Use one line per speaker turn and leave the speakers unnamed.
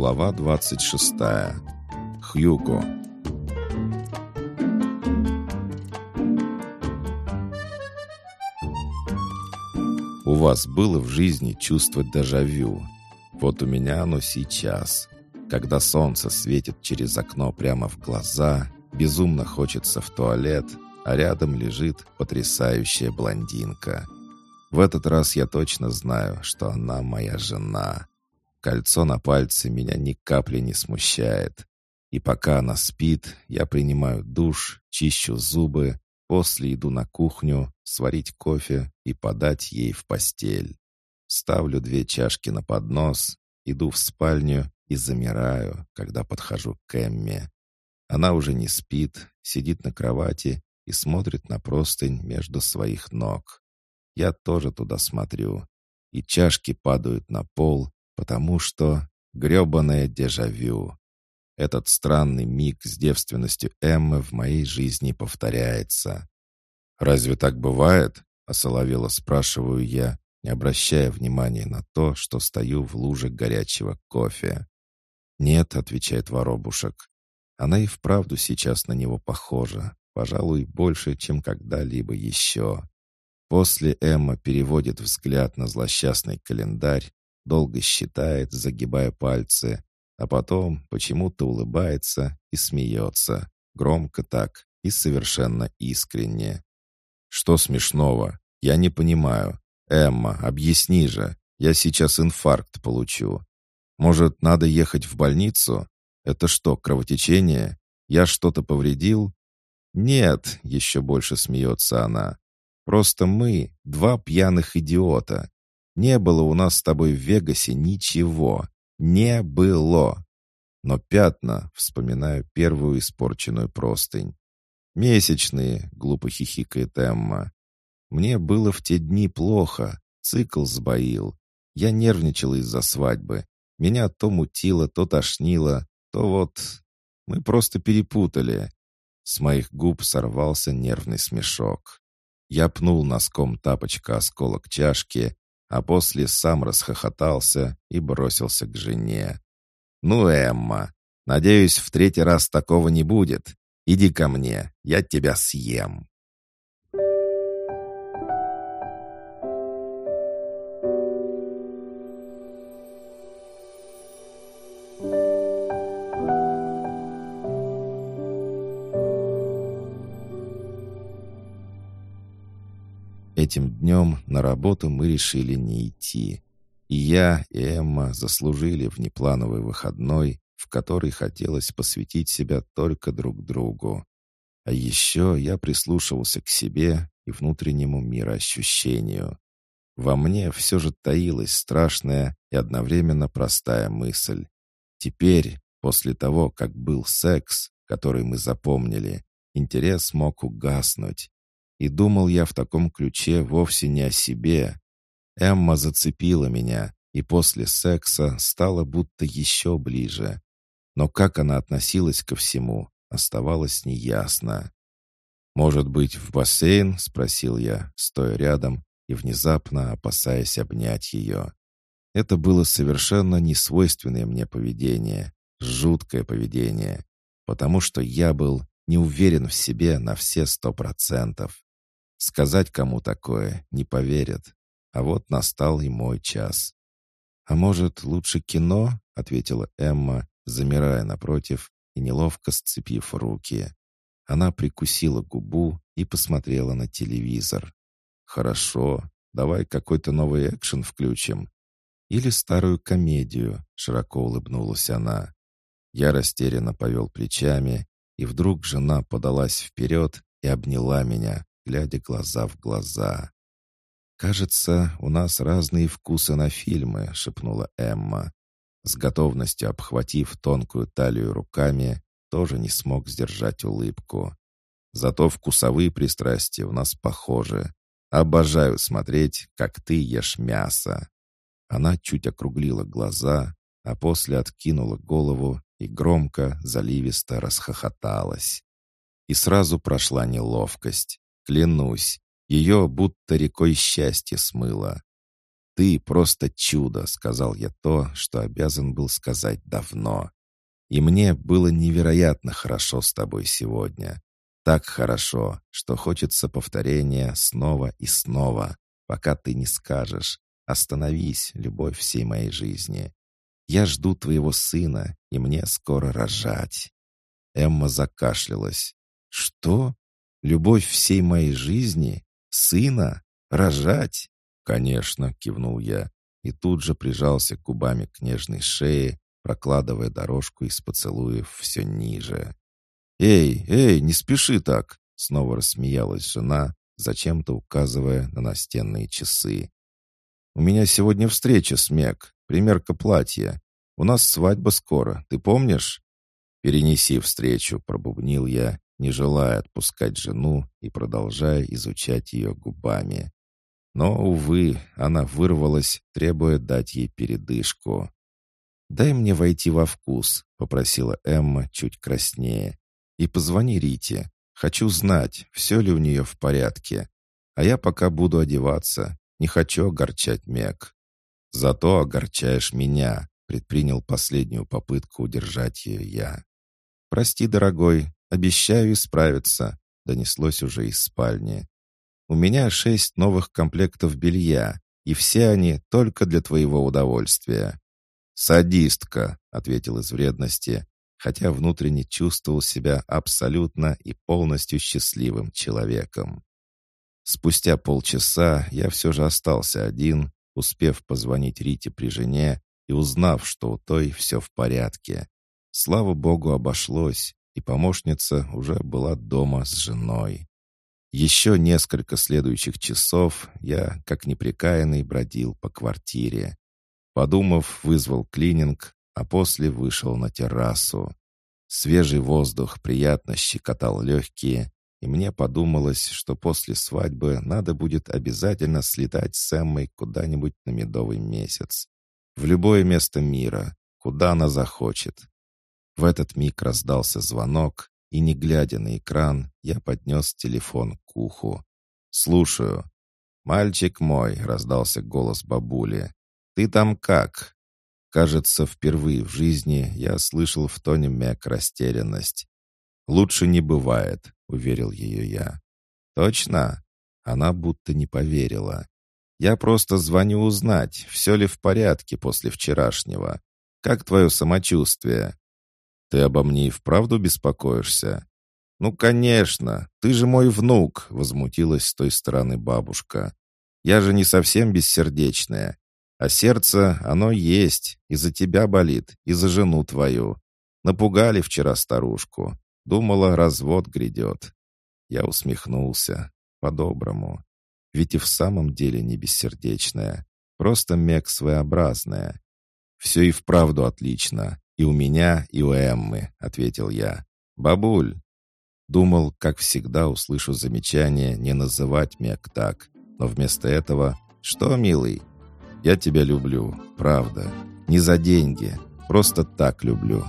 Глава 26. Хьюго. У вас было в жизни чувство дежавю. Вот у меня оно сейчас. Когда солнце светит через окно прямо в глаза, безумно хочется в туалет, а рядом лежит потрясающая блондинка. В этот раз я точно знаю, что она моя жена. Кольцо на пальце меня ни капли не смущает. И пока она спит, я принимаю душ, чищу зубы, после иду на кухню, сварить кофе и подать ей в постель. Ставлю две чашки на поднос, иду в спальню и замираю, когда подхожу к Эмме. Она уже не спит, сидит на кровати и смотрит на простынь между своих ног. Я тоже туда смотрю. И чашки падают на пол, потому что гребаное дежавю. Этот странный миг с девственностью Эммы в моей жизни повторяется. «Разве так бывает?» — осоловело спрашиваю я, не обращая внимания на то, что стою в луже горячего кофе. «Нет», — отвечает воробушек. Она и вправду сейчас на него похожа, пожалуй, больше, чем когда-либо еще. После Эмма переводит взгляд на злосчастный календарь, долго считает, загибая пальцы, а потом почему-то улыбается и смеется, громко так и совершенно искренне. «Что смешного? Я не понимаю. Эмма, объясни же. Я сейчас инфаркт получу. Может, надо ехать в больницу? Это что, кровотечение? Я что-то повредил?» «Нет», — еще больше смеется она. Просто мы — два пьяных идиота. Не было у нас с тобой в Вегасе ничего. Не было. Но пятна, вспоминаю первую испорченную простынь. «Месячные», — глупо хихикает Эмма. «Мне было в те дни плохо. Цикл сбоил. Я нервничала из-за свадьбы. Меня то мутило, то тошнило, то вот... Мы просто перепутали». С моих губ сорвался нервный смешок. Я пнул носком тапочка осколок чашки, а после сам расхохотался и бросился к жене. «Ну, Эмма, надеюсь, в третий раз такого не будет. Иди ко мне, я тебя съем». Этим днем на работу мы решили не идти. И я, и Эмма заслужили внеплановый выходной, в который хотелось посвятить себя только друг другу. А еще я прислушивался к себе и внутреннему мироощущению. Во мне все же таилась страшная и одновременно простая мысль. Теперь, после того, как был секс, который мы запомнили, интерес мог угаснуть, и думал я в таком ключе вовсе не о себе. Эмма зацепила меня, и после секса стала будто еще ближе. Но как она относилась ко всему, оставалось неясно. «Может быть, в бассейн?» — спросил я, стоя рядом и внезапно опасаясь обнять ее. Это было совершенно несвойственное мне поведение, жуткое поведение, потому что я был не уверен в себе на все сто процентов. Сказать кому такое не поверят. А вот настал и мой час. «А может, лучше кино?» — ответила Эмма, замирая напротив и неловко сцепив руки. Она прикусила губу и посмотрела на телевизор. «Хорошо, давай какой-то новый экшен включим. Или старую комедию», — широко улыбнулась она. Я растерянно повел плечами, и вдруг жена подалась вперед и обняла меня, глядя глаза в глаза. «Кажется, у нас разные вкусы на фильмы», — шепнула Эмма. С готовностью обхватив тонкую талию руками, тоже не смог сдержать улыбку. «Зато вкусовые пристрастия у нас похожи. Обожаю смотреть, как ты ешь мясо». Она чуть округлила глаза, а после откинула голову и громко, заливисто расхохоталась. И сразу прошла неловкость. Клянусь, ее будто рекой счастья смыло. «Ты просто чудо», — сказал я то, что обязан был сказать давно. «И мне было невероятно хорошо с тобой сегодня. Так хорошо, что хочется повторения снова и снова, пока ты не скажешь «Остановись, любовь всей моей жизни». Я жду твоего сына, и мне скоро рожать». Эмма закашлялась. «Что? Любовь всей моей жизни? Сына? Рожать?» «Конечно», — кивнул я, и тут же прижался губами к нежной шее, прокладывая дорожку из поцелуев все ниже. «Эй, эй, не спеши так!» — снова рассмеялась жена, зачем-то указывая на настенные часы. «У меня сегодня встреча с Мек, примерка платья. У нас свадьба скоро, ты помнишь?» «Перенеси встречу», — пробубнил я, не желая отпускать жену и продолжая изучать ее губами. Но, увы, она вырвалась, требуя дать ей передышку. «Дай мне войти во вкус», — попросила Эмма чуть краснее. «И позвони Рите. Хочу знать, все ли у нее в порядке. А я пока буду одеваться. Не хочу огорчать Мек. Зато огорчаешь меня», — предпринял последнюю попытку удержать ее я. «Прости, дорогой, обещаю исправиться», — донеслось уже из спальни. «У меня шесть новых комплектов белья, и все они только для твоего удовольствия». «Садистка», — ответил из вредности, хотя внутренне чувствовал себя абсолютно и полностью счастливым человеком. Спустя полчаса я все же остался один, успев позвонить Рите при жене и узнав, что у той все в порядке. Слава богу, обошлось, и помощница уже была дома с женой. Еще несколько следующих часов я, как непрекаянный, бродил по квартире. Подумав, вызвал клининг, а после вышел на террасу. Свежий воздух приятно щекотал легкие, и мне подумалось, что после свадьбы надо будет обязательно слетать с Эммой куда-нибудь на медовый месяц. В любое место мира, куда она захочет. В этот миг раздался звонок, и, не глядя на экран, я поднес телефон к уху. «Слушаю». «Мальчик мой», — раздался голос бабули. «Ты там как?» Кажется, впервые в жизни я слышал в тоне Мэг растерянность. «Лучше не бывает», — уверил ее я. «Точно?» Она будто не поверила. «Я просто звоню узнать, все ли в порядке после вчерашнего. Как твое самочувствие?» «Ты обо мне и вправду беспокоишься?» «Ну, конечно, ты же мой внук», — возмутилась с той стороны бабушка. «Я же не совсем бессердечная. А сердце, оно есть, и за тебя болит, и за жену твою. Напугали вчера старушку. Думала, развод грядет. Я усмехнулся. По-доброму. Ведь и в самом деле не бессердечная. Просто мег своеобразная. «Все и вправду отлично. И у меня, и у Эммы», — ответил я. «Бабуль». Думал, как всегда услышу замечание не называть Мег так. Но вместо этого «Что, милый, я тебя люблю, правда. Не за деньги. Просто так люблю.